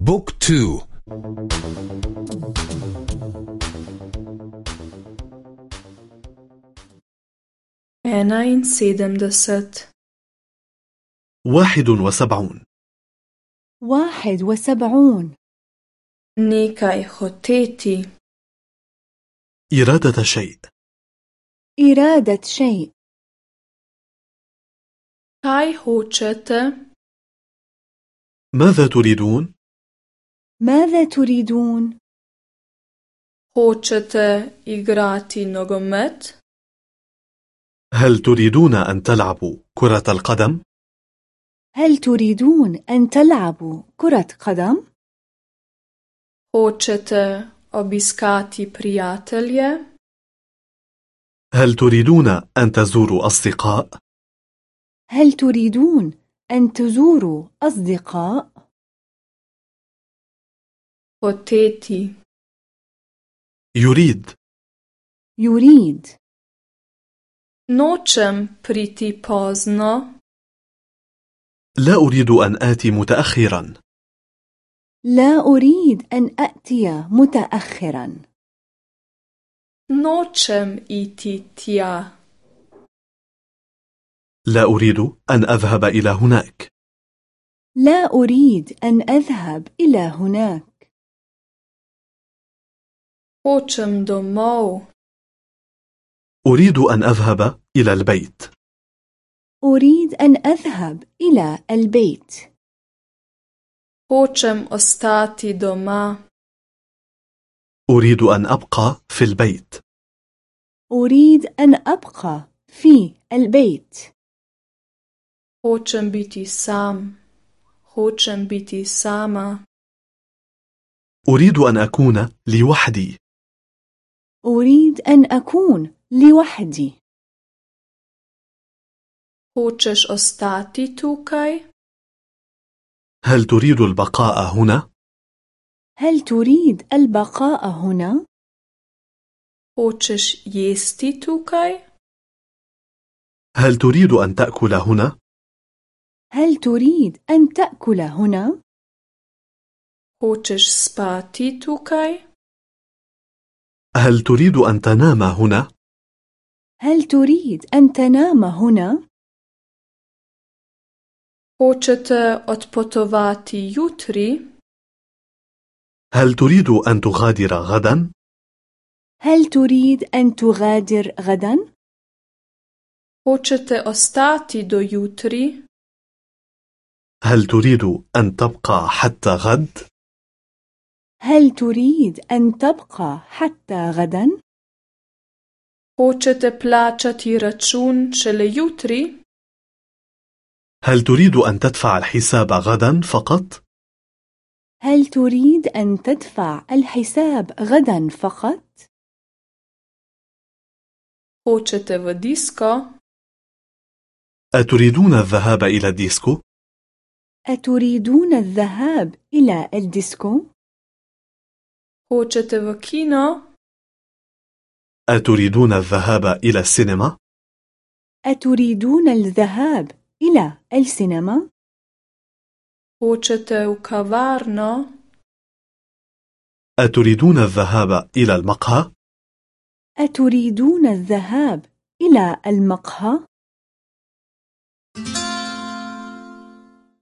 بوك تو Enain sedemdeset. واحد وسبعون واحد وسبعون Nekaj hoteti. إرادة شيء إرادة شيء Kaj hočete? ماذا تريدون؟ ماذا تريدون؟ Hočete igrati nogomet? هل تريدون أن تلعبوا كرة القدم؟ هل تريدون أن تلعبوا كرة قدم؟ Hočete obiskati prijatelje? هل تريدون أن تزوروا أصدقاء؟ هل تريدون أن تزوروا أصدقاء؟ Hoteti. يريد يريد Nočem priti pozno. لا أريد أن آتي متأخرا لا أريد أن أأتي متأخرا Nočem iti tja. لا أريد أن أذهب إلى هناك لا أريد أن أذهب إلى هناك Hočem domov. أريد أن أذهب إلى البيت أريد أن أذهب إلى البيت Hočem ostati doma. أريد أن أبقى في البيت أريد أن أبقى في البيت Hočem biti sam. Hočem biti sama. أريد أن أكون لوحدي أريد أن أكون لوحدي Hočeš ostati tukaj? هل تريد البقاء هنا؟ هل تريد البقاء هنا؟ Hočeš jesti tukaj? هل تريد أن تأكل هنا؟ هل تريد أن تأكل هنا؟ Hočeš spati tukaj? هل تريد أن تنام هنا؟ هل تريد أن تنام هنا؟ Jutri? هل تريد أن تغادر غدا؟ هل تريد أن تغادر غدا؟ Hočete ostati do jutri? هل تريد أن تبقى حتى غد؟ هل تريد أن تبقى حتى غدا؟ Hočete plačati račun šele jutri? هل تريد أن تدفع الحساب غدا فقط؟ هل تريد أن تدفع الحساب غدا فقط؟ Hočete v disko? أتريدون الذهاب إلى الديسكو؟ أتريدون الذهاب إلى الديسكو؟ Hočete v kino? أتريدون الذهاب إلى السينما؟ أتريدون الذهاب إلى السينما؟ Hočete v kavarno? أتريدون الذهاب إلى المقهى؟ أتريدون الذهاب إلى المقهى؟